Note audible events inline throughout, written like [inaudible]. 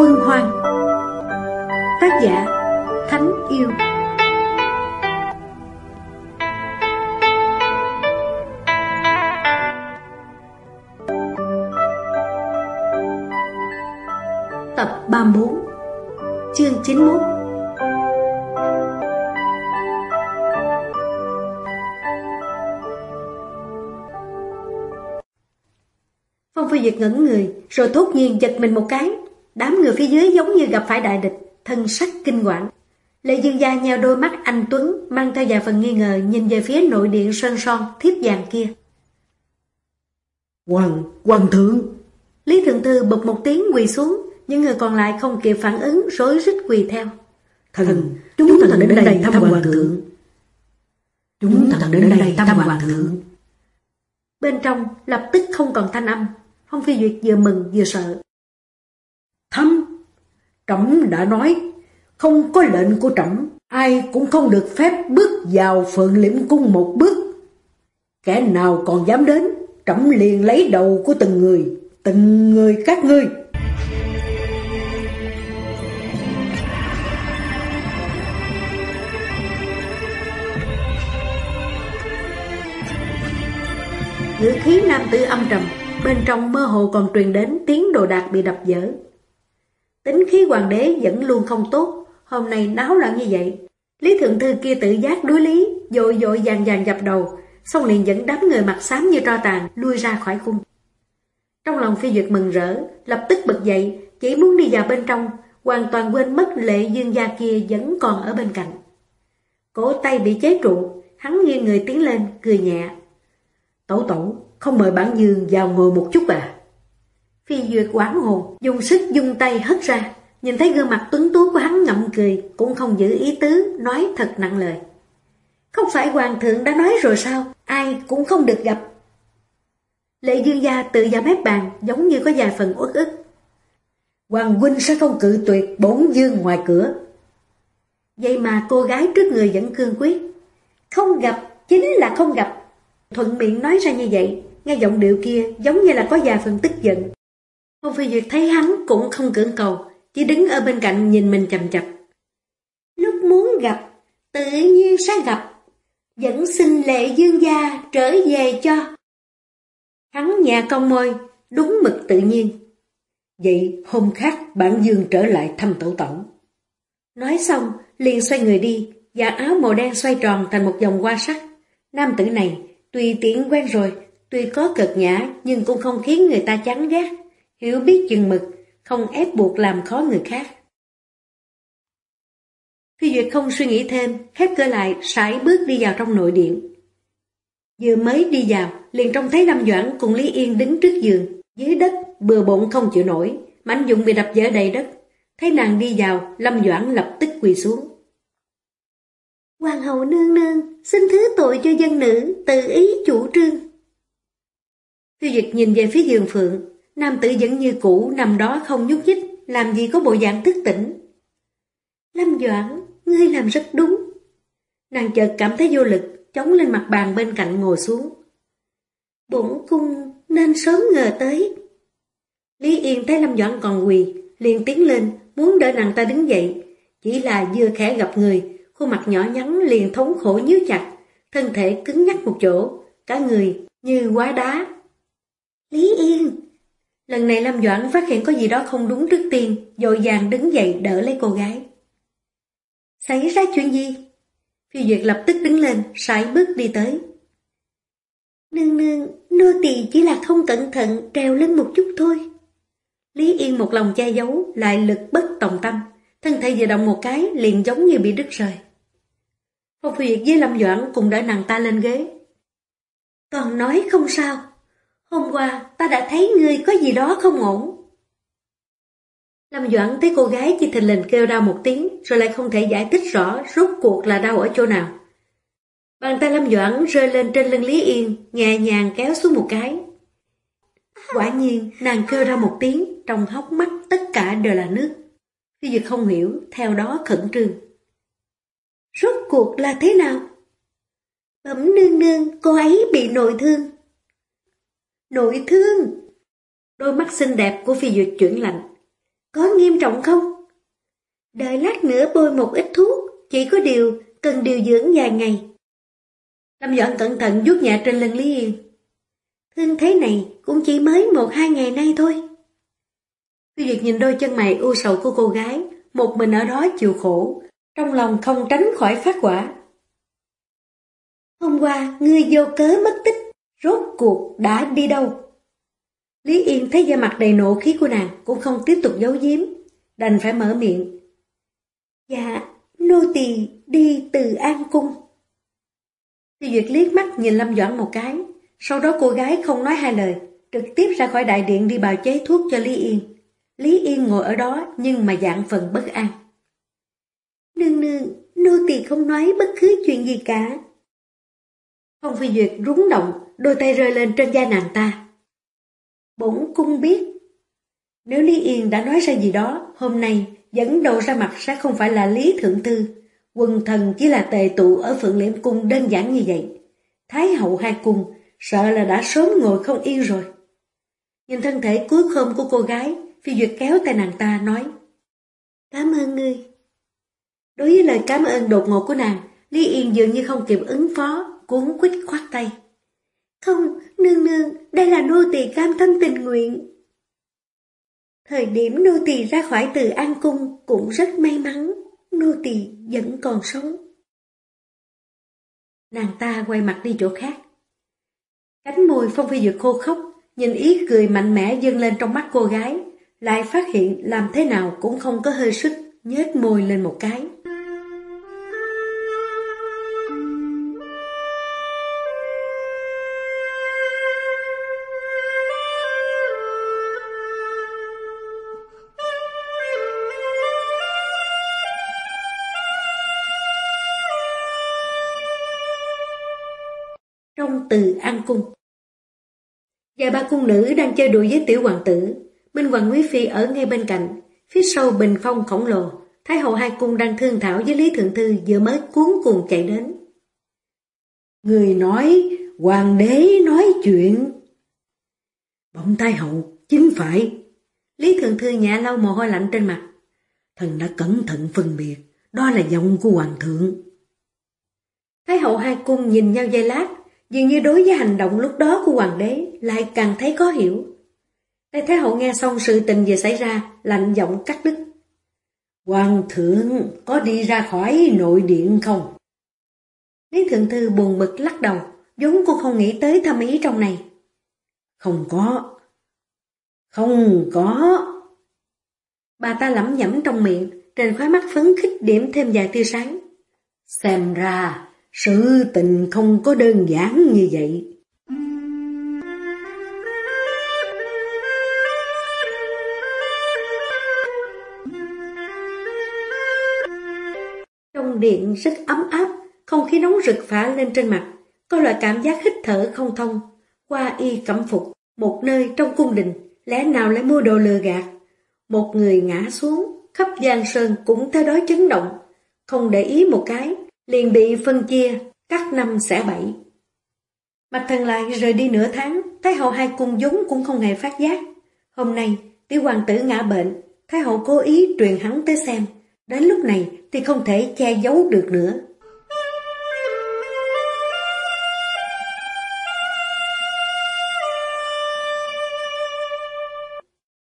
Quân hoang Tác giả Thánh Yêu. Tập 34 Chương 91 Phong Phi Duyệt ngẩn người, rồi thốt nhiên giật mình một cái. Đám người phía dưới giống như gặp phải đại địch, thân sắc kinh quản. Lệ Dương Gia nheo đôi mắt anh Tuấn, mang theo vài phần nghi ngờ nhìn về phía nội điện sơn son, thiếp vàng kia. Hoàng, hoàng thượng! Lý Thượng Thư bật một tiếng quỳ xuống, những người còn lại không kịp phản ứng, rối rít quỳ theo. Thần, chúng thần đến đây thăm hoàng thượng. Chúng thần đến đây thăm hoàng thượng. Bên trong lập tức không còn thanh âm, Phong Phi Duyệt vừa mừng vừa sợ. Trẫm đã nói, không có lệnh của trẫm, ai cũng không được phép bước vào phượng liễm cung một bước. Kẻ nào còn dám đến, trẫm liền lấy đầu của từng người, từng người các ngươi. Ngữ khí nam tử âm trầm, bên trong mơ hồ còn truyền đến tiếng đồ đạc bị đập dở. Tính khí hoàng đế vẫn luôn không tốt, hôm nay náo loạn như vậy. Lý Thượng Thư kia tự giác đối lý, dội dội dàn vàng dập đầu, xong liền dẫn đám người mặt xám như tro tàn lui ra khỏi cung. Trong lòng phi duyệt mừng rỡ, lập tức bật dậy, chỉ muốn đi vào bên trong, hoàn toàn quên mất lệ dương gia kia vẫn còn ở bên cạnh. Cổ tay bị chế trụ, hắn nghiêng người tiến lên, cười nhẹ. Tẩu tẩu, không mời bản dương vào ngồi một chút à? Phi duyệt quán hồn, dùng sức dung tay hất ra, nhìn thấy gương mặt tuấn tú của hắn ngậm cười, cũng không giữ ý tứ, nói thật nặng lời. Không phải hoàng thượng đã nói rồi sao, ai cũng không được gặp. Lệ dương gia tự ra mép bàn, giống như có vài phần uất ức. Hoàng huynh sẽ không cự tuyệt bốn dương ngoài cửa. Vậy mà cô gái trước người vẫn cương quyết. Không gặp, chính là không gặp. Thuận miệng nói ra như vậy, nghe giọng điệu kia giống như là có vài phần tức giận. Phong Phi Duyệt thấy hắn cũng không cưỡng cầu, chỉ đứng ở bên cạnh nhìn mình chầm chập. Lúc muốn gặp, tự nhiên sẽ gặp. Vẫn xin lệ dương gia trở về cho. Hắn nhà công môi, đúng mực tự nhiên. Vậy hôm khác bản dương trở lại thăm tổ tẩu. Nói xong, liền xoay người đi, và áo màu đen xoay tròn thành một vòng hoa sắc. Nam tử này, tuy tiện quen rồi, tuy có cực nhã nhưng cũng không khiến người ta chán ghét, hiểu biết chừng mực, không ép buộc làm khó người khác. Phi Duyệt không suy nghĩ thêm, khép cửa lại, sải bước đi vào trong nội điện. Vừa mới đi vào, liền trông thấy Lâm Doãn cùng Lý Yên đứng trước giường, dưới đất, bừa bộn không chịu nổi, mảnh dụng bị đập vỡ đầy đất. Thấy nàng đi vào, Lâm Doãn lập tức quỳ xuống. Hoàng hậu nương nương, xin thứ tội cho dân nữ, tự ý chủ trương. Phi Duyệt nhìn về phía giường phượng, nam tử vẫn như cũ nằm đó không nhúc nhích, làm gì có bộ dạng thức tỉnh. Lâm Doãn, ngươi làm rất đúng. Nàng chợt cảm thấy vô lực, chống lên mặt bàn bên cạnh ngồi xuống. Bổn cung nên sớm ngờ tới. Lý Yên thấy Lâm Doãn còn quỳ, liền tiến lên, muốn đỡ nàng ta đứng dậy. Chỉ là vừa khẽ gặp người, khuôn mặt nhỏ nhắn liền thống khổ nhíu chặt, thân thể cứng nhắc một chỗ, cả người như quá đá. Lý Yên! Lần này Lâm Doãn phát hiện có gì đó không đúng trước tiên, dội vàng đứng dậy đỡ lấy cô gái. Xảy ra chuyện gì? Phi Duyệt lập tức đứng lên, sải bước đi tới. Nương nương, nô tỳ chỉ là không cẩn thận trèo lên một chút thôi. Lý Yên một lòng che giấu, lại lực bất tòng tâm, thân thể vừa động một cái liền giống như bị đứt rời. Phong Phi Duyệt với Lâm Doãn cùng đỡ nàng ta lên ghế. Còn nói không sao, hôm qua ta đã thấy ngươi có gì đó không ổn. Lâm Doãn thấy cô gái chỉ thình lình kêu đau một tiếng rồi lại không thể giải thích rõ rốt cuộc là đau ở chỗ nào. Bàn tay Lâm Doãn rơi lên trên lưng Lý Yên, nhẹ nhàng kéo xuống một cái. Quả nhiên, nàng kêu ra một tiếng, trong hốc mắt tất cả đều là nước. Phi Duyệt không hiểu, theo đó khẩn trương. Rốt cuộc là thế nào? Bẩm nương nương, cô ấy bị nội thương. Nội thương? Đôi mắt xinh đẹp của Phi Duyệt chuyển lạnh. Có nghiêm trọng không? Đợi lát nữa bôi một ít thuốc, chỉ có điều cần điều dưỡng vài ngày. Lâm Doãn cẩn thận vuốt nhẹ trên lưng Lý Yên. Thương thế này cũng chỉ mới một hai ngày nay thôi. Phi Duyệt nhìn đôi chân mày u sầu của cô gái, một mình ở đó chịu khổ, trong lòng không tránh khỏi phát quả. Hôm qua, ngươi vô cớ mất tích, rốt cuộc đã đi đâu? Lý Yên thấy da mặt đầy nộ khí của nàng cũng không tiếp tục giấu giếm, đành phải mở miệng. Dạ, nô tỳ đi từ An Cung. Phi Duyệt liếc mắt nhìn Lâm Doãn một cái, sau đó cô gái không nói hai lời, trực tiếp ra khỏi đại điện đi bào chế thuốc cho Lý Yên. Lý Yên ngồi ở đó nhưng mà dạng phần bất an. Nương nương, nô tỳ không nói bất cứ chuyện gì cả. Phong Phi Duyệt rúng động, đôi tay rơi lên trên da nàng ta. Bổn cung biết. Nếu Lý Yên đã nói ra gì đó, hôm nay dẫn đầu ra mặt sẽ không phải là Lý Thượng Thư. quần thần chỉ là tề tụ ở Phượng Liễm Cung đơn giản như vậy. Thái hậu hai cung, sợ là đã sớm ngồi không yên rồi. Nhìn thân thể cuối khôm của cô gái, Phi Duyệt kéo tay nàng ta nói Cảm ơn ngươi. Đối với lời cảm ơn đột ngột của nàng, Lý Yên dường như không kịp ứng phó, cuốn quýt khoát tay. Không, nương nương, đây là nô tỳ cam tâm tình nguyện. Thời điểm nô tỳ ra khỏi từ An Cung cũng rất may mắn, nô tỳ vẫn còn sống. Nàng ta quay mặt đi chỗ khác. Cánh môi Phong Phi dược khô khóc, nhìn ý cười mạnh mẽ dâng lên trong mắt cô gái, lại phát hiện làm thế nào cũng không có hơi sức, nhếch môi lên một cái. Và ba cung nữ đang chơi đùa với tiểu hoàng tử Minh Hoàng Quý Phi ở ngay bên cạnh, phía sau bình phong khổng lồ, Thái hậu hai cung đang thương thảo với Lý Thượng Thư vừa mới cuốn cuồng chạy đến. Người nói, hoàng đế nói chuyện. Bỗng Thái hậu, chính phải. Lý Thượng Thư nhả lau mồ hôi lạnh trên mặt. Thần đã cẩn thận phân biệt, đó là giọng của hoàng thượng. Thái hậu hai cung nhìn nhau dây lát, dường như đối với hành động lúc đó của hoàng đế lại càng thấy có hiểu. Tây Thái Hậu nghe xong sự tình vừa xảy ra, lạnh giọng cắt đứt. Hoàng thượng có đi ra khỏi nội điện không? Lý Thượng Thư buồn bực lắc đầu, vốn cô không nghĩ tới thâm ý trong này. Không có. Không có. Bà ta lẩm nhẩm trong miệng, trên khóe mắt phấn khích điểm thêm vài tia sáng. Xem ra, sự tình không có đơn giản như vậy. trong điện rất ấm áp, không khí nóng rực phả lên trên mặt, có loại cảm giác hít thở không thông. Qua y cẩm phục, một nơi trong cung đình, lẽ nào lại mua đồ lừa gạt. Một người ngã xuống, khắp giang sơn cũng theo đó chấn động, không để ý một cái, liền bị phân chia, cắt năm xẻ bảy. Mạch thần lại rời đi nửa tháng, Thái hậu hai cung giống cũng không hề phát giác. Hôm nay, tiểu hoàng tử ngã bệnh, Thái hậu cố ý truyền hắn tới xem. Đến lúc này thì không thể che giấu được nữa.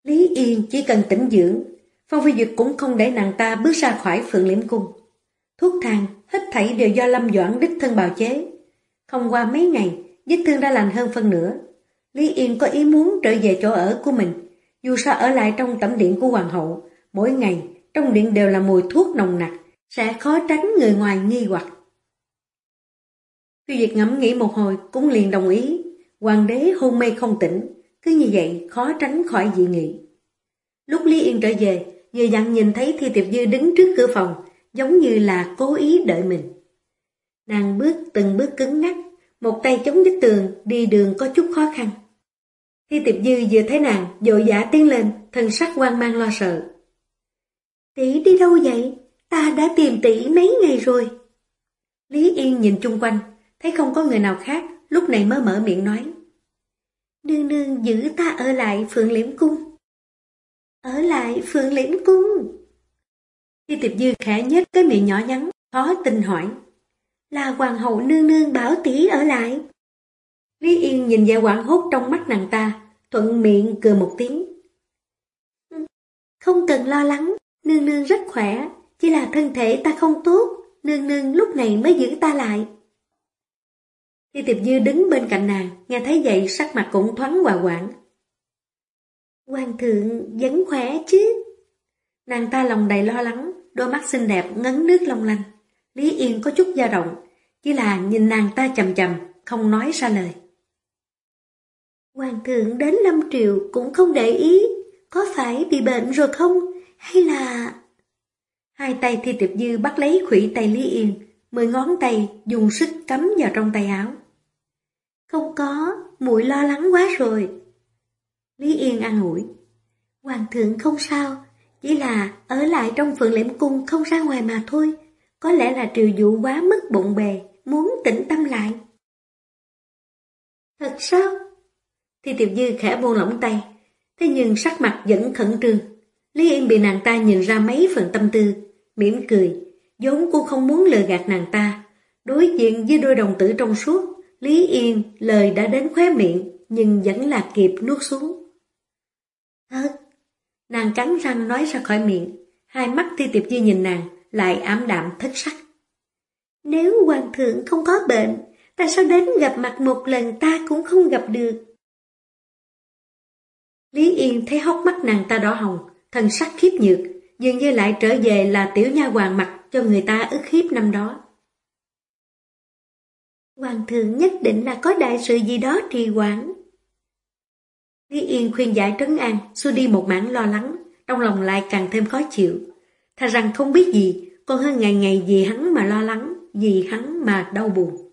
Lý Yên chỉ cần tĩnh dưỡng, Phong Phi Duyệt cũng không để nàng ta bước ra khỏi phượng liễm cung. Thuốc thang, hết thảy đều do Lâm Doãn đích thân bào chế. Không qua mấy ngày, vết thương đã lành hơn phân nửa. Lý Yên có ý muốn trở về chỗ ở của mình, dù sao ở lại trong tẩm điện của Hoàng hậu, mỗi ngày trong điện đều là mùi thuốc nồng nặc, sẽ khó tránh người ngoài nghi hoặc. Phi việt ngẫm nghĩ một hồi cũng liền đồng ý, hoàng đế hôn mê không tỉnh, cứ như vậy khó tránh khỏi dị nghị. Lúc Lý Yên trở về, vừa dặn nhìn thấy Thi Tiệp Dư đứng trước cửa phòng, giống như là cố ý đợi mình. Nàng bước từng bước cứng ngắc, một tay chống đích tường, đi đường có chút khó khăn. Thi Tiệp Dư vừa thấy nàng, dội dã tiến lên, thân sắc hoang mang lo sợ. Tỷ đi đâu vậy? Ta đã tìm tỷ mấy ngày rồi. Lý Yên nhìn chung quanh, thấy không có người nào khác, lúc này mới mở miệng nói. Nương nương giữ ta ở lại phượng liễm cung. Ở lại Phượng Liễm Cung khi tiệp dư khẽ nhếch cái miệng nhỏ nhắn, khó tin hỏi. Là hoàng hậu nương nương bảo tỷ ở lại. Lý Yên nhìn vẻ quảng hốt trong mắt nàng ta, thuận miệng cười một tiếng. Ừ, không cần lo lắng, nương nương rất khỏe, chỉ là thân thể ta không tốt, nương nương lúc này mới giữ ta lại. khi tiệp dư đứng bên cạnh nàng, nghe thấy vậy sắc mặt cũng thoáng hòa quảng. Hoàng thượng vẫn khỏe chứ? Nàng ta lòng đầy lo lắng, đôi mắt xinh đẹp ngấn nước long lanh. Lý Yên có chút dao động, chỉ là nhìn nàng ta chầm chầm, không nói ra lời. Hoàng thượng đến Lâm Triều cũng không để ý, có phải bị bệnh rồi không, hay là... Hai tay Thi Tiệp Dư bắt lấy khủy tay Lý Yên, mười ngón tay dùng sức cắm vào trong tay áo. Không có, muội lo lắng quá rồi. Lý Yên an ủi. Hoàng thượng không sao, chỉ là ở lại trong phượng liễm cung không ra ngoài mà thôi. Có lẽ là triều dụ quá mức bụng bề, muốn tĩnh tâm lại. Thật sao? thì Tiệp Dư khẽ buông lỏng tay, thế nhưng sắc mặt vẫn khẩn trương. Lý Yên bị nàng ta nhìn ra mấy phần tâm tư, mỉm cười, vốn cô không muốn lừa gạt nàng ta. Đối diện với đôi đồng tử trong suốt, Lý Yên lời đã đến khóe miệng, nhưng vẫn là kịp nuốt xuống. Thật, nàng cắn răng nói ra khỏi miệng, hai mắt thi tiệp dư nhìn nàng, lại ám đạm thất sắc. Nếu hoàng thượng không có bệnh, ta sao đến gặp mặt một lần ta cũng không gặp được. Lý Yên thấy hốc mắt nàng ta đỏ hồng, thần sắc khiếp nhược, dường như lại trở về là tiểu nha hoàng mặt cho người ta ức hiếp năm đó. Hoàng thượng nhất định là có đại sự gì đó trì hoãn. Lý Yên khuyên giải trấn an, xua đi một mảng lo lắng, trong lòng lại càng thêm khó chịu. Thà rằng không biết gì, còn hơn ngày ngày vì hắn mà lo lắng, vì hắn mà đau buồn.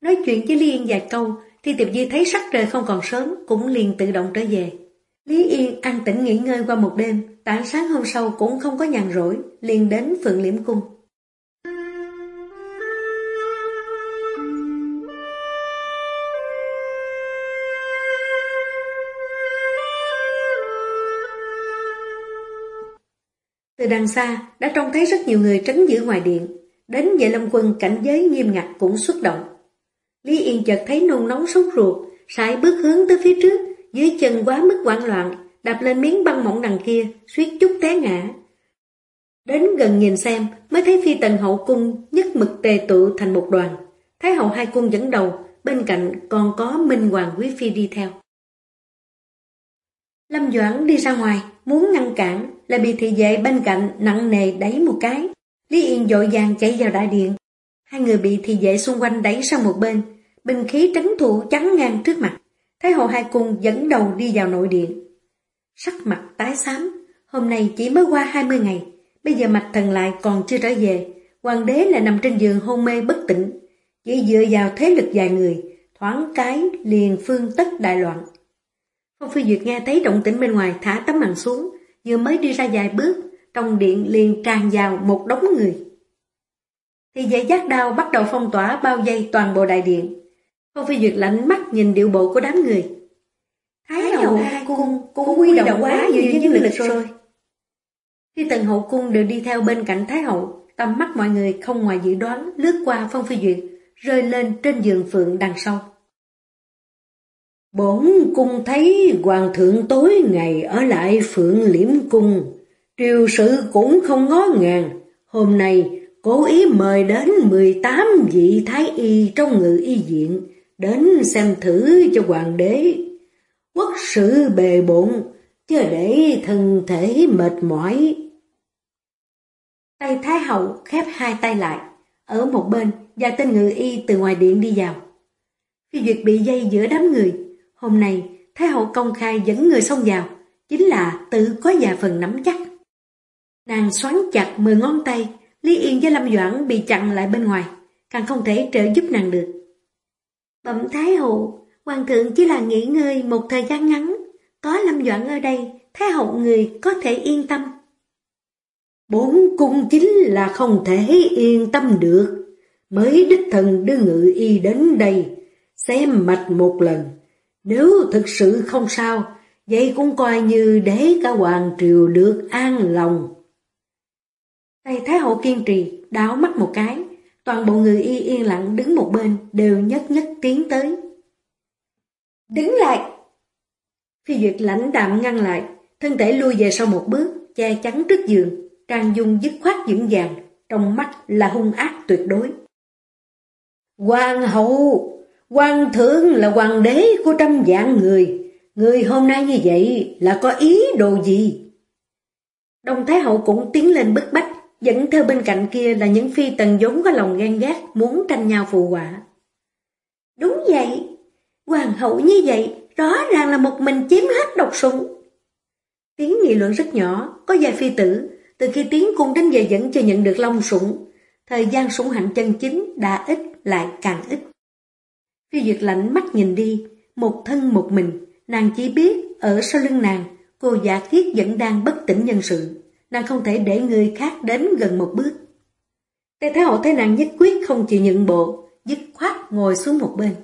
Nói chuyện với Lý Yên vài câu, thì Tiệp Dư thấy sắc trời không còn sớm, cũng liền tự động trở về. Lý Yên an tĩnh nghỉ ngơi qua một đêm, tảng sáng hôm sau cũng không có nhàn rỗi, liền đến Phượng Liễm Cung. Từ đằng xa, đã trông thấy rất nhiều người trấn giữ ngoài điện. Đến vệ lâm quân cảnh giới nghiêm ngặt cũng xuất động. Lý Yên chợt thấy nôn nóng sốt ruột, sải bước hướng tới phía trước, dưới chân quá mức hoảng loạn, đạp lên miếng băng mỏng đằng kia, suýt chút té ngã. Đến gần nhìn xem, mới thấy phi tần hậu cung nhất mực tề tụ thành một đoàn. Thái hậu hai cung dẫn đầu, bên cạnh còn có Minh Hoàng Quý Phi đi theo. Lâm Doãn đi ra ngoài, muốn ngăn cản, là bị thị vệ bên cạnh nặng nề đẩy một cái. Lý Yên dội vàng chạy vào đại điện. Hai người bị thị vệ xung quanh đẩy sang một bên, bình khí trấn thủ chắn ngang trước mặt. Thái hậu hai cung dẫn đầu đi vào nội điện. Sắc mặt tái xám, hôm nay chỉ mới qua 20 ngày, bây giờ mạch thần lại còn chưa trở về. Hoàng đế lại nằm trên giường hôn mê bất tỉnh, chỉ dựa vào thế lực vài người, thoáng cái liền phương tất đại loạn. Phong Phi Duyệt nghe thấy động tĩnh bên ngoài thả tấm màn xuống, vừa mới đi ra vài bước, trong điện liền tràn vào một đống người. Thì dây giác đao bắt đầu phong tỏa bao vây toàn bộ đại điện. Phong Phi Duyệt lạnh mắt nhìn điệu bộ của đám người. Thái hậu hai cung cũng quy động quá nhiều nhân lực rồi. Khi tần hậu cung đều đi theo bên cạnh Thái hậu, tầm mắt mọi người không ngoài dự đoán lướt qua Phong Phi Duyệt, rơi lên trên giường phượng đằng sau. Bổn cung thấy hoàng thượng tối ngày ở lại phượng liễm cung, triều sự cũng không ngó ngàng. Hôm nay cố ý mời đến 18 vị thái y trong ngự y viện, đến xem thử cho hoàng đế. Quốc sự bề bộn, chứ để thân thể mệt mỏi. Tay Thái Hậu khép hai tay lại, ở một bên và tên ngự y từ ngoài điện đi vào. khi Duyệt bị dây giữa đám người, Hôm nay, Thái hậu công khai dẫn người xông vào, chính là tự có già phần nắm chắc. Nàng xoắn chặt mười ngón tay, Lý Yên với Lâm Doãn bị chặn lại bên ngoài, càng không thể trợ giúp nàng được. Bẩm Thái hậu, hoàng thượng chỉ là nghỉ ngơi một thời gian ngắn, có Lâm Doãn ở đây, Thái hậu người có thể yên tâm. Bốn cung chính là không thể yên tâm được, mới đích thần đưa ngự y đến đây, xem mạch một lần, nếu thực sự không sao, vậy cũng coi như để cả hoàng triều được an lòng. Tây Thái Hậu kiên trì, đảo mắt một cái, toàn bộ người y yên lặng đứng một bên, đều nhất nhất tiến tới. Đứng lại! Phi Duyệt lãnh đạm ngăn lại, thân thể lui về sau một bước, che chắn trước giường, Trang Dung dứt khoát dưỡng dàng, trong mắt là hung ác tuyệt đối. Hoàng hậu, hoàng thượng là hoàng đế của trăm vạn người, người hôm nay như vậy là có ý đồ gì? Đồng Thái hậu cũng tiến lên bức bách, dẫn theo bên cạnh kia là những phi tần vốn có lòng ghen ghét muốn tranh nhau phù họa. Đúng vậy, hoàng hậu như vậy rõ ràng là một mình chiếm hết độc sủng. Tiếng nghị luận rất nhỏ, có vài phi tử, từ khi tiến cung đến giờ vẫn chưa nhận được long sủng. Thời gian sủng hạnh chân chính đã ít lại càng ít. Phi Duyệt lạnh mắt nhìn đi, một thân một mình, nàng chỉ biết ở sau lưng nàng, cô giả kiết vẫn đang bất tỉnh nhân sự, nàng không thể để người khác đến gần một bước. Tề Thái Hậu thấy nàng nhất quyết không chịu nhận bộ, dứt khoát ngồi xuống một bên.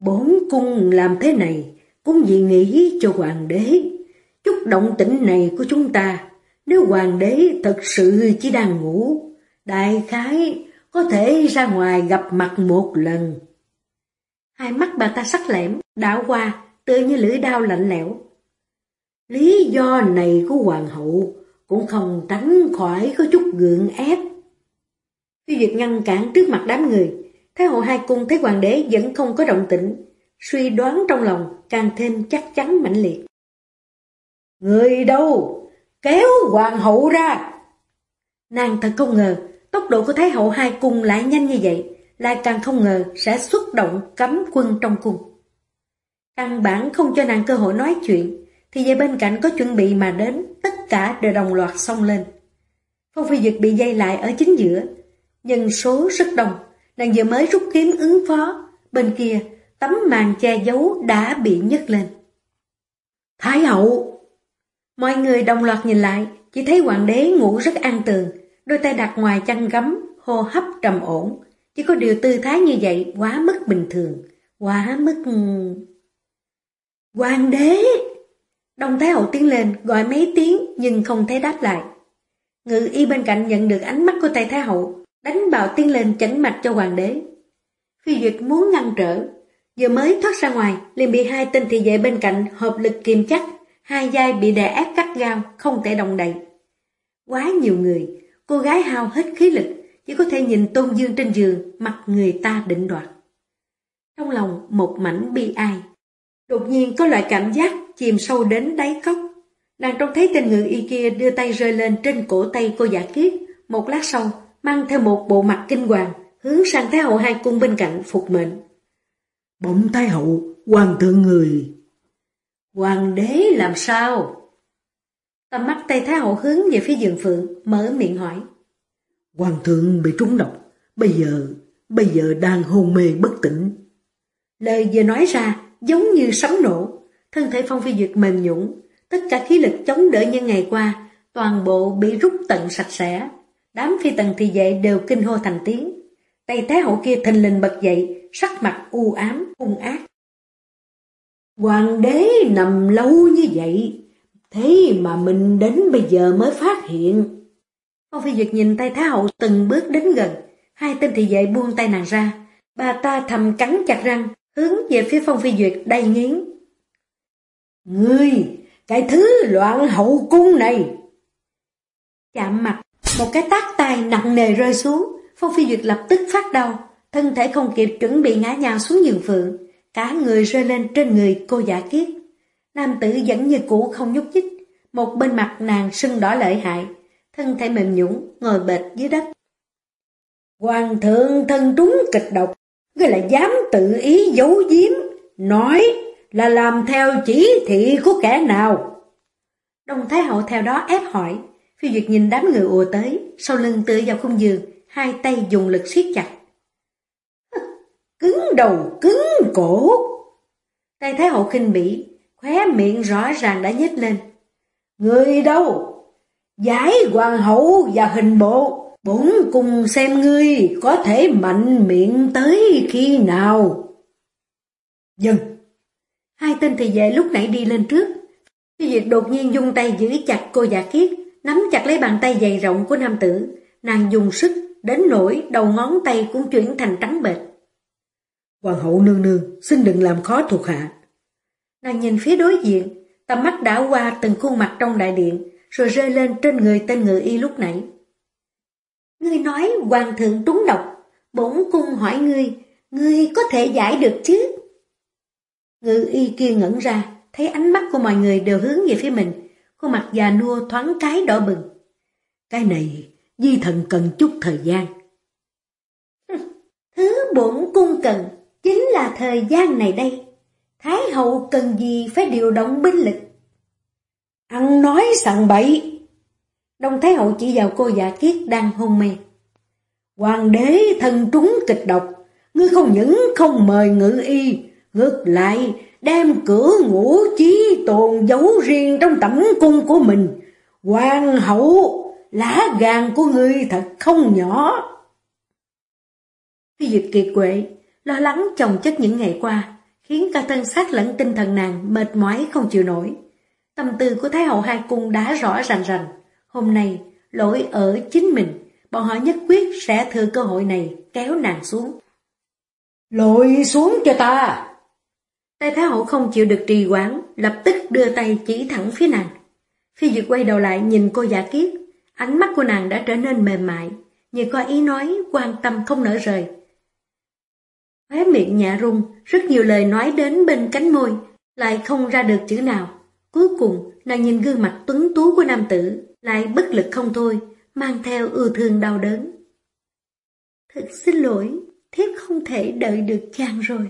Bốn cung làm thế này, cũng vì nghĩ cho hoàng đế. Chút động tĩnh này của chúng ta, nếu hoàng đế thật sự chỉ đang ngủ, đại khái có thể ra ngoài gặp mặt một lần. Hai mắt bà ta sắc lẻm, đảo qua, tựa như lưỡi đao lạnh lẽo. Lý do này của hoàng hậu cũng không tránh khỏi có chút gượng ép. Phi Duyệt ngăn cản trước mặt đám người, Thái hậu hai cung thấy hoàng đế vẫn không có động tĩnh, suy đoán trong lòng càng thêm chắc chắn mãnh liệt. Người đâu? Kéo hoàng hậu ra! Nàng thật không ngờ, tốc độ của Thái hậu hai cung lại nhanh như vậy, lại càng không ngờ sẽ xuất động cấm quân trong cung. Căn bản không cho nàng cơ hội nói chuyện, thì về bên cạnh có chuẩn bị mà đến, tất cả đều đồng loạt xông lên. Phong Phi Duyệt bị dây lại ở chính giữa, nhân số rất đông, nàng vừa mới rút kiếm ứng phó, bên kia tấm màn che giấu đã bị nhấc lên. Thái hậu! Mọi người đồng loạt nhìn lại, chỉ thấy hoàng đế ngủ rất an tường, đôi tay đặt ngoài chăn gấm, hô hấp trầm ổn. Chỉ có điều tư thái như vậy quá mức bình thường, quá mức... Ừ, hoàng đế! Đông Thái Hậu tiến lên, gọi mấy tiếng nhưng không thấy đáp lại. Ngự y bên cạnh nhận được ánh mắt của tay Thái Hậu, đánh bào tiến lên chảnh mạch cho hoàng đế. Phi Duyệt muốn ngăn trở, vừa mới thoát ra ngoài, liền bị hai tên thị vệ bên cạnh hợp lực kiềm chắc, hai vai bị đè ép cắt gao, không thể động đậy. Quá nhiều người, cô gái hao hết khí lực, chỉ có thể nhìn Tôn Dương trên giường, mặt người ta định đoạt. Trong lòng một mảnh bi ai. Đột nhiên có loại cảm giác chìm sâu đến đáy cốc. Nàng trông thấy tên người y kia đưa tay rơi lên trên cổ tay cô giả kiết, một lát sau, mang theo một bộ mặt kinh hoàng, hướng sang Thái hậu hai cung bên cạnh phục mệnh. Bỗng Thái hậu, hoàng thượng người. Hoàng đế làm sao? Tầm mắt Tây Thái hậu hướng về phía giường phượng, mở miệng hỏi. Hoàng thượng bị trúng độc, bây giờ, bây giờ đang hôn mê bất tỉnh. Lời vừa nói ra giống như sấm nổ, thân thể Phong Phi Duyệt mềm nhũng, tất cả khí lực chống đỡ như ngày qua, toàn bộ bị rút tận sạch sẽ. Đám phi tần thì dậy đều kinh hô thành tiếng. Tây Thái hậu kia thình lình bật dậy, sắc mặt u ám, hung ác. Hoàng đế nằm lâu như vậy, thế mà mình đến bây giờ mới phát hiện. Phong Phi Duyệt nhìn tay Thái Hậu từng bước đến gần, hai tên thị vệ buông tay nàng ra. Bà ta thầm cắn chặt răng, hướng về phía Phong Phi Duyệt đầy nghiến. Ngươi, cái thứ loạn hậu cung này! Chạm mặt, một cái tác tay nặng nề rơi xuống, Phong Phi Duyệt lập tức phát đau, thân thể không kịp chuẩn bị ngã nhào xuống giường phượng, cả người rơi lên trên người cô giả kiết. Nam tử vẫn như cũ không nhúc nhích, một bên mặt nàng sưng đỏ lợi hại, thân thể mềm nhũng, ngồi bệt dưới đất. Hoàng thượng thân trúng kịch độc, ngươi là dám tự ý giấu giếm, nói là làm theo chỉ thị của kẻ nào. đồng Thái Hậu theo đó ép hỏi, phi duyệt nhìn đám người ùa tới, sau lưng tựa vào khung giường, hai tay dùng lực siết chặt. [laughs] Cứng đầu, cứng cổ. Tây Thái Hậu khinh bỉ, khóe miệng rõ ràng đã nhếch lên. Người đâu? Giải hoàng hậu và hình bộ, bốn cùng xem ngươi có thể mạnh miệng tới khi nào. Dừng! Hai tên thì vệ lúc nãy đi lên trước. Phi Duyệt đột nhiên dung tay giữ chặt cô giả kiết, nắm chặt lấy bàn tay dày rộng của nam tử. Nàng dùng sức, đến nỗi đầu ngón tay cũng chuyển thành trắng bệch. Hoàng hậu nương nương, xin đừng làm khó thuộc hạ. Nàng nhìn phía đối diện, tầm mắt đã qua từng khuôn mặt trong đại điện, rồi rơi lên trên người tên ngự y lúc nãy. Ngươi nói hoàng thượng trúng độc, bổn cung hỏi ngươi, ngươi có thể giải được chứ? Ngự y kia ngẩn ra, thấy ánh mắt của mọi người đều hướng về phía mình, khuôn mặt già nua thoáng cái đỏ bừng. Cái này, di thần cần chút thời gian. Thứ bổn cung cần chính là thời gian này đây. Thái hậu cần gì phải điều động binh lực? Ăn nói sẵn bậy. Đông Thái hậu chỉ vào cô giả kiết đang hôn mê. Hoàng đế thân trúng kịch độc, ngươi không những không mời ngự y, ngược lại đem cửa ngũ chí tồn giấu riêng trong tẩm cung của mình. Hoàng hậu, lá gan của ngươi thật không nhỏ. Phi Duyệt kiệt quệ, lo lắng chồng chất những ngày qua, khiến cả thân xác lẫn tinh thần nàng mệt mỏi không chịu nổi. Tâm tư của Thái hậu hai cung đã rõ ràng rành. Hôm nay, lỗi ở chính mình, bọn họ nhất quyết sẽ thừa cơ hội này kéo nàng xuống. Lội xuống cho ta! Tay Thái hậu không chịu được trì quán, lập tức đưa tay chỉ thẳng phía nàng. Phi Duyệt quay đầu lại nhìn cô giả kiết, ánh mắt của nàng đã trở nên mềm mại, như có ý nói quan tâm không nở rời. Khóe miệng nhạ rung, rất nhiều lời nói đến bên cánh môi, lại không ra được chữ nào. Cuối cùng, nàng nhìn gương mặt tuấn tú của nam tử, lại bất lực không thôi, mang theo ưu thương đau đớn. Thật xin lỗi, thiếp không thể đợi được chàng rồi.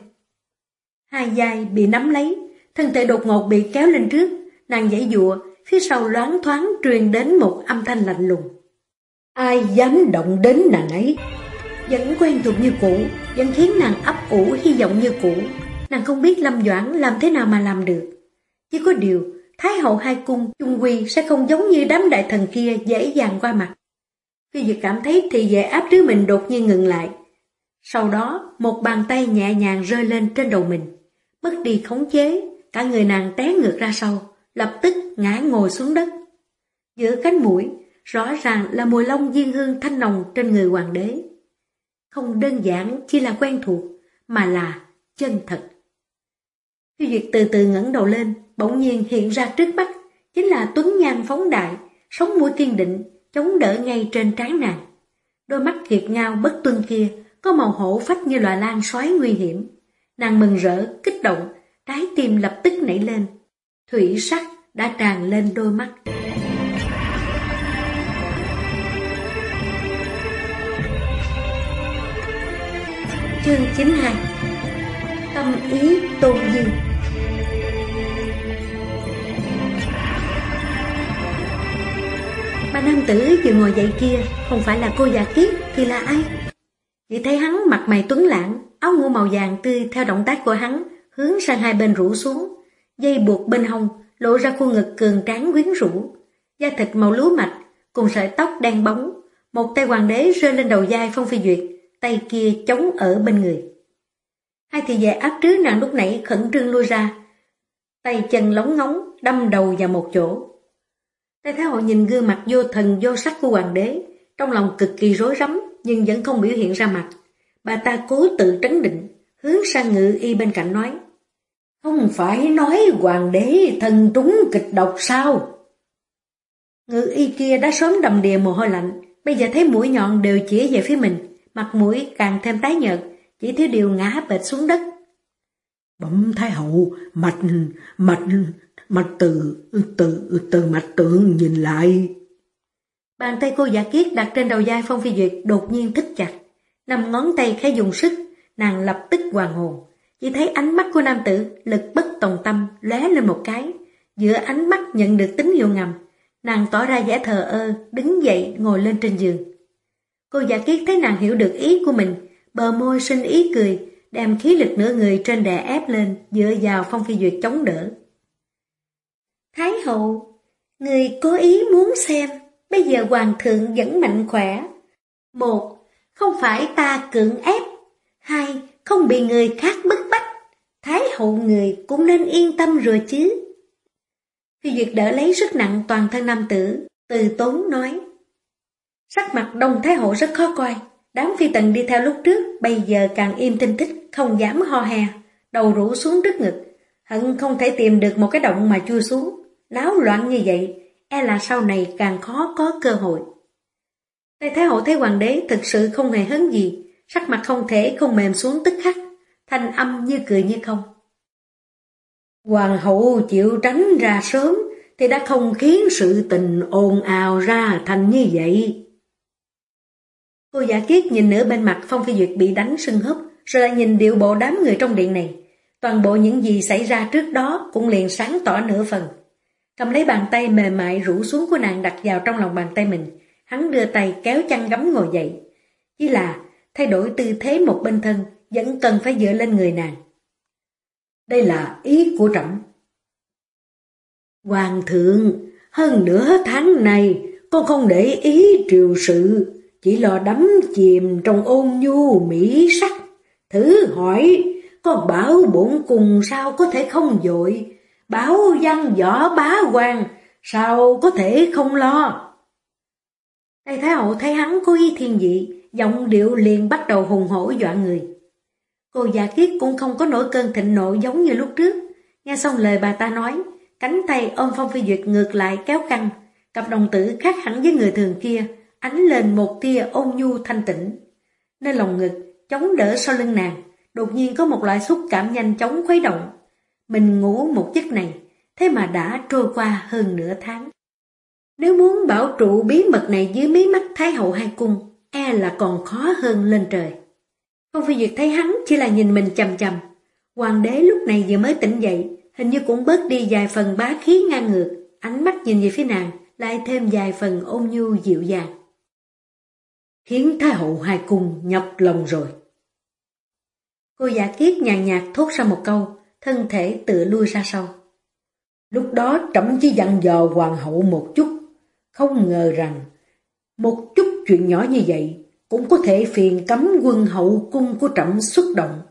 Hai dài bị nắm lấy, thân thể đột ngột bị kéo lên trước, nàng dãy dụa, phía sau loáng thoáng truyền đến một âm thanh lạnh lùng. Ai dám động đến nàng ấy? Vẫn quen thuộc như cũ, vẫn khiến nàng ấp ủ hy vọng như cũ. Nàng không biết Lâm Doãn làm thế nào mà làm được. Chỉ có điều, Thái hậu hai cung chung quy sẽ không giống như đám đại thần kia dễ dàng qua mặt. Khi Duyệt cảm thấy thì dễ áp trước mình đột nhiên ngừng lại. Sau đó, một bàn tay nhẹ nhàng rơi lên trên đầu mình. Mất đi khống chế, cả người nàng té ngược ra sau, lập tức ngã ngồi xuống đất. Giữa cánh mũi, rõ ràng là mùi lông diên hương thanh nồng trên người hoàng đế. Không đơn giản chỉ là quen thuộc, mà là chân thật. khi Duyệt từ từ ngẩng đầu lên, bỗng nhiên hiện ra trước mắt, chính là Tuấn Nhan phóng đại, sống mũi kiên định, chống đỡ ngay trên trán nàng. Đôi mắt kiệt ngao bất tuân kia, có màu hổ phách như loài lan xoáy nguy hiểm. Nàng mừng rỡ, kích động, trái tim lập tức nảy lên. Thủy sắc đã tràn lên đôi mắt. Chương 92 Tâm ý tôn dương Bà nam tử vừa ngồi dậy kia, Không phải là cô già kiết Thì là ai? Chỉ thấy hắn mặt mày tuấn lãng, Áo ngô màu vàng tươi theo động tác của hắn, Hướng sang hai bên rủ xuống. Dây buộc bên hông, Lộ ra khuôn ngực cường tráng quyến rũ. Da thịt màu lúa mạch, Cùng sợi tóc đen bóng. Một tay hoàng đế rơi lên đầu vai Phong Phi Duyệt, Tay kia chống ở bên người. Hai thị vệ áp trứ nàng lúc nãy khẩn trương lui ra. Tay chân lóng ngóng, Đâm đầu vào một chỗ. Tây Thái Hậu nhìn gương mặt vô thần vô sắc của hoàng đế, trong lòng cực kỳ rối rắm nhưng vẫn không biểu hiện ra mặt. Bà ta cố tự trấn định, hướng sang ngự y bên cạnh nói. Không phải nói hoàng đế thần trúng kịch độc sao? Ngự y kia đã sớm đầm đìa mồ hôi lạnh, bây giờ thấy mũi nhọn đều chỉ về phía mình, mặt mũi càng thêm tái nhợt, chỉ thiếu điều ngã bệt xuống đất. Bẩm Thái Hậu, mạch, mạch, Mặt từ, từ, từ mặt tượng nhìn lại. Bàn tay cô giả kiết đặt trên đầu vai Phong Phi Duyệt đột nhiên thích chặt. Năm ngón tay khẽ dùng sức, nàng lập tức hoàng hồn. Chỉ thấy ánh mắt của nam tử lực bất tòng tâm lóe lên một cái. Giữa ánh mắt nhận được tín hiệu ngầm, nàng tỏ ra giả thờ ơ, đứng dậy ngồi lên trên giường. Cô giả kiết thấy nàng hiểu được ý của mình, bờ môi sinh ý cười, đem khí lực nửa người trên đè ép lên, dựa vào Phong Phi Duyệt chống đỡ. Thái hậu, người cố ý muốn xem, bây giờ hoàng thượng vẫn mạnh khỏe. Một, không phải ta cưỡng ép. Hai, không bị người khác bức bách. Thái hậu người cũng nên yên tâm rồi chứ. Phi Duyệt đỡ lấy sức nặng toàn thân nam tử, từ tốn nói. Sắc mặt Đông Thái Hậu rất khó coi, đám phi tần đi theo lúc trước, bây giờ càng im tinh thích, không dám ho hè, đầu rũ xuống trước ngực, hận không thể tìm được một cái động mà chui xuống, náo loạn như vậy, e là sau này càng khó có cơ hội. Tây Thái Hậu thấy hoàng đế thực sự không hề hấn gì, sắc mặt không thể không mềm xuống tức khắc, thanh âm như cười như không. Hoàng hậu chịu tránh ra sớm thì đã không khiến sự tình ồn ào ra thành như vậy. Cô giả kiết nhìn nửa bên mặt Phong Phi Duyệt bị đánh sưng húp, rồi lại nhìn điệu bộ đám người trong điện này. Toàn bộ những gì xảy ra trước đó cũng liền sáng tỏ nửa phần. Cầm lấy bàn tay mềm mại rũ xuống của nàng đặt vào trong lòng bàn tay mình, hắn đưa tay kéo chăn gấm ngồi dậy. Chỉ là thay đổi tư thế một bên thân, vẫn cần phải dựa lên người nàng. Đây là ý của trẫm. Hoàng thượng, hơn nửa tháng này, con không để ý triều sự, chỉ lo đắm chìm trong ôn nhu mỹ sắc. Thử hỏi, con bảo bổn cùng sao có thể không dội, bảo văn võ bá quan, sao có thể không lo. Tây Thái Hậu thấy hắn có ý thiên dị, giọng điệu liền bắt đầu hùng hổ dọa người. Cô già kiết cũng không có nổi cơn thịnh nộ giống như lúc trước. Nghe xong lời bà ta nói, cánh tay ôm Phong Phi Duyệt ngược lại kéo căng. Cặp đồng tử khác hẳn với người thường kia, ánh lên một tia ôn nhu thanh tĩnh. Nơi lòng ngực, chống đỡ sau lưng nàng, đột nhiên có một loại xúc cảm nhanh chóng khuấy động. Mình ngủ một giấc này, thế mà đã trôi qua hơn nửa tháng. Nếu muốn bảo trụ bí mật này dưới mí mắt Thái hậu hai cung, e là còn khó hơn lên trời. Không Phi Duyệt thấy hắn chỉ là nhìn mình chầm chầm. Hoàng đế lúc này vừa mới tỉnh dậy, hình như cũng bớt đi vài phần bá khí ngang ngược, ánh mắt nhìn về phía nàng, lại thêm vài phần ôn nhu dịu dàng. Khiến Thái hậu hai cung nhọc lòng rồi. Cô giả kiết nhàn nhạt thốt ra một câu, thân thể tựa lui ra sau. Lúc đó trẫm chỉ dặn dò hoàng hậu một chút, không ngờ rằng một chút chuyện nhỏ như vậy cũng có thể phiền cấm quân hậu cung của trẫm xuất động.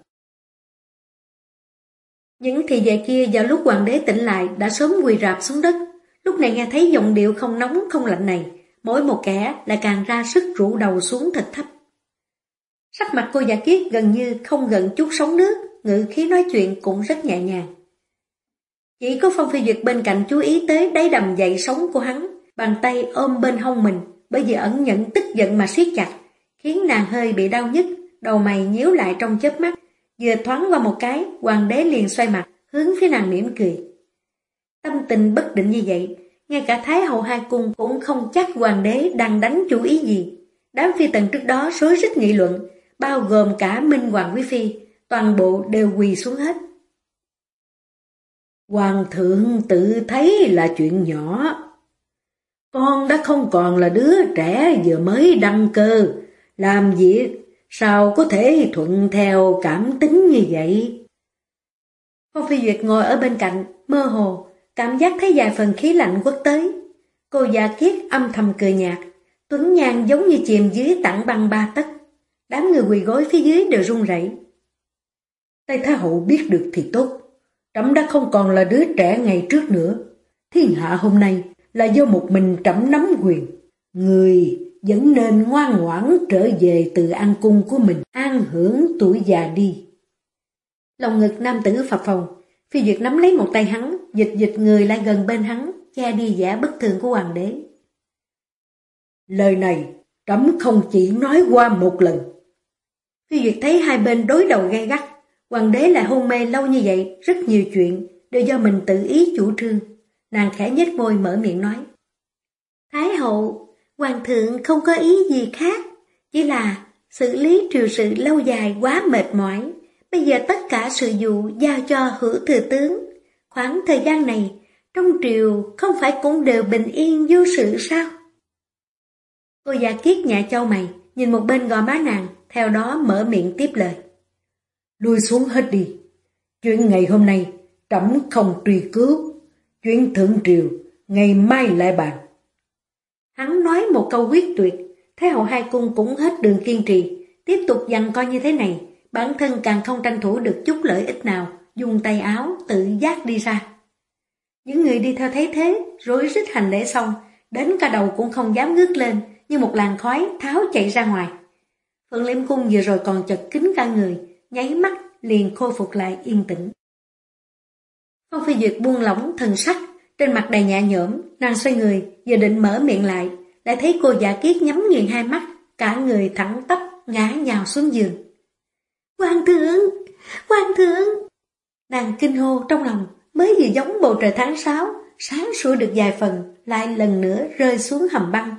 Những thị vệ kia vào lúc hoàng đế tỉnh lại đã sớm quỳ rạp xuống đất. Lúc này nghe thấy giọng điệu không nóng không lạnh này, mỗi một kẻ lại càng ra sức rũ đầu xuống thật thấp. Sắc mặt cô giả kiết gần như không gần chút sóng nước, ngữ khí nói chuyện cũng rất nhẹ nhàng. Chỉ có Phong Phi Duyệt bên cạnh chú ý tới đáy đầm dậy sống của hắn, bàn tay ôm bên hông mình, bởi vì ẩn nhận tức giận mà siết chặt, khiến nàng hơi bị đau nhức, đầu mày nhíu lại trong chớp mắt, vừa thoáng qua một cái, hoàng đế liền xoay mặt, hướng phía nàng mỉm cười. Tâm tình bất định như vậy, ngay cả Thái hậu hai cung cũng không chắc hoàng đế đang đánh chủ ý gì. Đám phi tần trước đó rối rít nghị luận, bao gồm cả Minh Hoàng Quý Phi, toàn bộ đều quỳ xuống hết. Hoàng thượng tự thấy là chuyện nhỏ. Con đã không còn là đứa trẻ vừa mới đăng cơ, làm việc sao có thể thuận theo cảm tính như vậy? Phong Phi Duyệt ngồi ở bên cạnh, mơ hồ, cảm giác thấy vài phần khí lạnh quất tới. Cô già kiết âm thầm cười nhạt, tuấn Nhan giống như chìm dưới tảng băng ba tấc. Đám người quỳ gối phía dưới đều run rẩy. Tây Thái Hậu biết được thì tốt. Trẫm đã không còn là đứa trẻ ngày trước nữa. Thiên hạ hôm nay là do một mình trẫm nắm quyền. Người vẫn nên ngoan ngoãn trở về từ an cung của mình, an hưởng tuổi già đi. Lòng ngực nam tử phập phồng, phi duyệt nắm lấy một tay hắn, dịch dịch người lại gần bên hắn, che đi giả bất thường của hoàng đế. Lời này, trẫm không chỉ nói qua một lần. Phi duyệt thấy hai bên đối đầu gay gắt, hoàng đế lại hôn mê lâu như vậy, rất nhiều chuyện, đều do mình tự ý chủ trương. Nàng khẽ nhếch môi mở miệng nói. Thái hậu, Hoàng thượng không có ý gì khác, chỉ là xử lý triều sự lâu dài quá mệt mỏi. Bây giờ tất cả sự vụ giao cho hữu thừa tướng. Khoảng thời gian này, trong triều không phải cũng đều bình yên vô sự sao? Cô già kiết nhà châu mày, nhìn một bên gò má nàng, theo đó mở miệng tiếp lời. Lui xuống hết đi. Chuyện ngày hôm nay, trẫm không truy cứu. Chuyện thượng triều, ngày mai lại bàn. Hắn nói một câu quyết tuyệt, Thái hậu hai cung cũng hết đường kiên trì, tiếp tục dằn coi như thế này, bản thân càng không tranh thủ được chút lợi ích nào, dùng tay áo tự giác đi ra. Những người đi theo thấy thế, rối rít hành lễ xong, đến cả đầu cũng không dám ngước lên, như một làn khói tháo chạy ra ngoài. Phượng Liêm Cung vừa rồi còn chật kín cả người, nháy mắt liền khôi phục lại yên tĩnh. Phong Phi Duyệt buông lỏng thần sắc, trên mặt đầy nhẹ nhõm, nàng xoay người, giờ định mở miệng lại, lại thấy cô giả kiết nhắm nghiền hai mắt, cả người thẳng tắp ngã nhào xuống giường. Hoàng thượng! Hoàng thượng! Nàng kinh hô trong lòng, mới vừa giống bầu trời tháng 6, sáng sủa được vài phần, lại lần nữa rơi xuống hầm băng.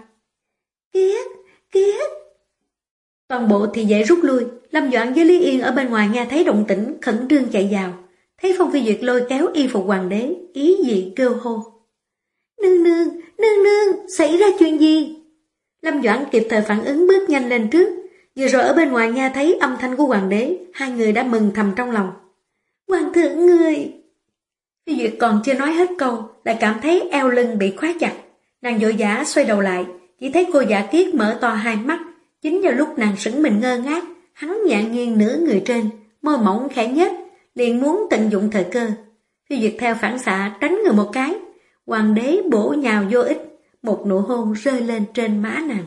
Kiết! Kiết! Toàn bộ thì dễ rút lui, Lâm Doãn với Lý Yên ở bên ngoài nghe thấy động tĩnh khẩn trương chạy vào. Thấy Phong Phi Duyệt lôi kéo y phục hoàng đế, ý dị kêu hô. Nương nương, nương nương, xảy ra chuyện gì? Lâm Doãn kịp thời phản ứng bước nhanh lên trước. Vừa rồi ở bên ngoài nghe thấy âm thanh của hoàng đế, hai người đã mừng thầm trong lòng. Hoàng thượng người... Phi Duyệt còn chưa nói hết câu, lại cảm thấy eo lưng bị khóa chặt. Nàng vội vã xoay đầu lại, chỉ thấy cô giả kiết mở to hai mắt. Chính vào lúc nàng sững mình ngơ ngác, hắn nhẹ nghiêng nửa người trên, môi mỏng khẽ nhếch, liền muốn tận dụng thời cơ. Phi Duyệt theo phản xạ tránh người một cái, hoàng đế bổ nhào vô ích, một nụ hôn rơi lên trên má nàng.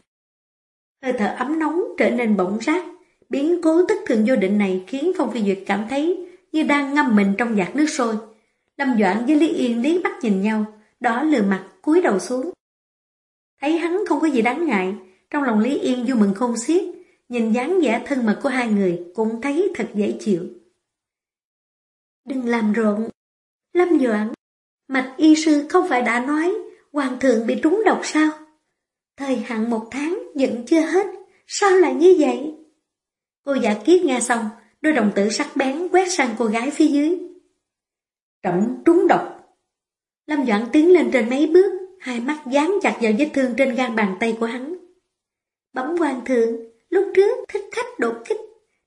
Hơi thở ấm nóng trở nên bỗng rát, biến cố tức thường vô định này khiến Phong Phi Duyệt cảm thấy như đang ngâm mình trong giặc nước sôi. Lâm Doãn với Lý Yên liếc mắt nhìn nhau, đó lừa mặt cúi đầu xuống. Thấy hắn không có gì đáng ngại, trong lòng Lý Yên vui mừng khôn xiết, nhìn dáng vẻ thân mật của hai người cũng thấy thật dễ chịu. Đừng làm rộn. Lâm Doãn, Mạch y sư không phải đã nói hoàng thượng bị trúng độc sao? Thời hạn một tháng vẫn chưa hết, sao lại như vậy? Cô giả kiết nghe xong, đôi đồng tử sắc bén quét sang cô gái phía dưới. Trẫm trúng độc. Lâm Doãn tiến lên trên mấy bước, hai mắt dán chặt vào vết thương trên gan bàn tay của hắn. Bấm hoàng thượng, lúc trước thích khách đột kích,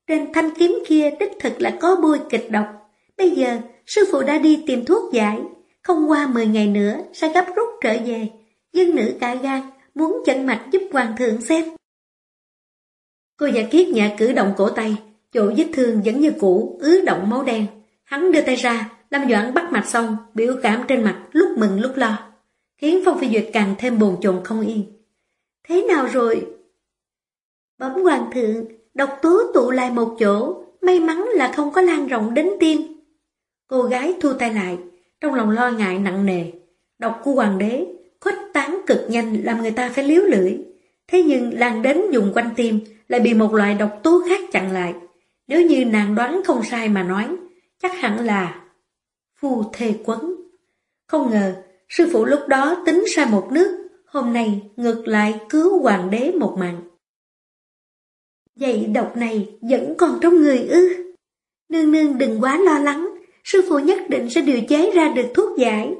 trên thanh kiếm kia đích thực là có bôi kịch độc. Bây giờ, sư phụ đã đi tìm thuốc giải, không qua 10 ngày nữa sẽ gấp rút trở về. Dân nữ cả gan, muốn chân mạch giúp hoàng thượng xem. Cô giả kiết nhẹ cử động cổ tay, chỗ vết thương vẫn như cũ, ứ động máu đen. Hắn đưa tay ra, Lâm Doãn bắt mạch xong, biểu cảm trên mặt lúc mừng lúc lo, khiến Phong Phi Duyệt càng thêm bồn chồn không yên. Thế nào rồi? Bấm hoàng thượng, độc tố tụ lại một chỗ, may mắn là không có lan rộng đến tim. Cô gái thu tay lại, trong lòng lo ngại nặng nề. Độc của hoàng đế, khuếch tán cực nhanh làm người ta phải liếu lưỡi. Thế nhưng lan đến dùng quanh tim lại bị một loại độc tố khác chặn lại. Nếu như nàng đoán không sai mà nói, chắc hẳn là phu thê quấn. Không ngờ, sư phụ lúc đó tính sai một nước, hôm nay ngược lại cứu hoàng đế một mạng. Vậy độc này vẫn còn trong người ư? Nương nương đừng quá lo lắng, sư phụ nhất định sẽ điều chế ra được thuốc giải.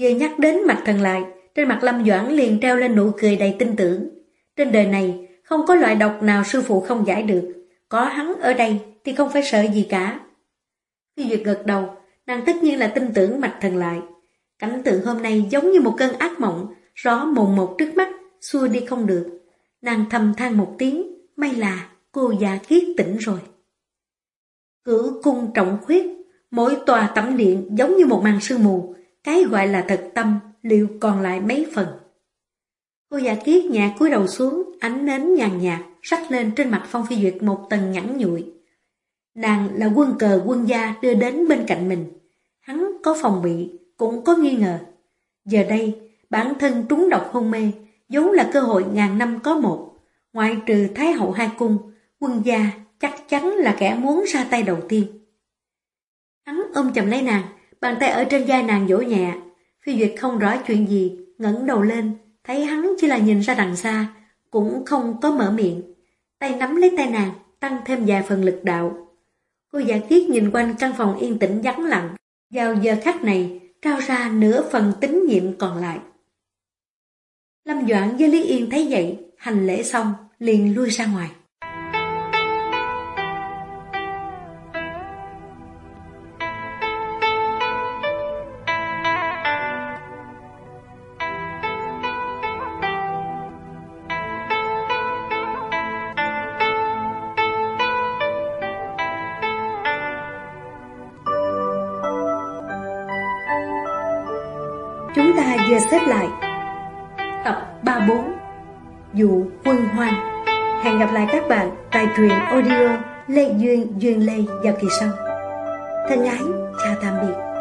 Vừa nhắc đến mặt thần lại, trên mặt Lâm Doãn liền treo lên nụ cười đầy tin tưởng. Trên đời này, không có loại độc nào sư phụ không giải được. Có hắn ở đây thì không phải sợ gì cả. Khi Duyệt gật đầu, nàng tất nhiên là tin tưởng mạch thần lại. Cảnh tượng hôm nay giống như một cơn ác mộng, rõ mồn một trước mắt, xua đi không được. Nàng thầm than một tiếng, may là cô già kiết tỉnh rồi. Cửa cung trọng khuyết, mỗi tòa tẩm điện giống như một màn sương mù, cái gọi là thật tâm liệu còn lại mấy phần. Cô già kiết nhẹ cúi đầu xuống, ánh nến nhàn nhạt, rắc lên trên mặt Phong Phi Duyệt một tầng nhẵn nhụi. Nàng là quân cờ quân gia đưa đến bên cạnh mình. Hắn có phòng bị, cũng có nghi ngờ. Giờ đây, bản thân trúng độc hôn mê, vốn là cơ hội ngàn năm có một. Ngoại trừ Thái hậu hai cung, quân gia chắc chắn là kẻ muốn ra tay đầu tiên. Hắn ôm chầm lấy nàng, bàn tay ở trên vai nàng vỗ nhẹ. Phi Duyệt không rõ chuyện gì, ngẩng đầu lên, thấy hắn chỉ là nhìn ra đằng xa, cũng không có mở miệng. Tay nắm lấy tay nàng, tăng thêm vài phần lực đạo. Cô giả kiết nhìn quanh căn phòng yên tĩnh vắng lặng, vào giờ khắc này, trao ra nửa phần tín nhiệm còn lại. Lâm Doãn với Lý Yên thấy vậy, hành lễ xong, liền lui ra ngoài. Chúng ta vừa xếp lại. Tập 34 Dụ quân hoang. Hẹn gặp lại các bạn tại truyện audio Lê Duyên Duyên Lê vào kỳ sau. Thân ái, chào tạm biệt.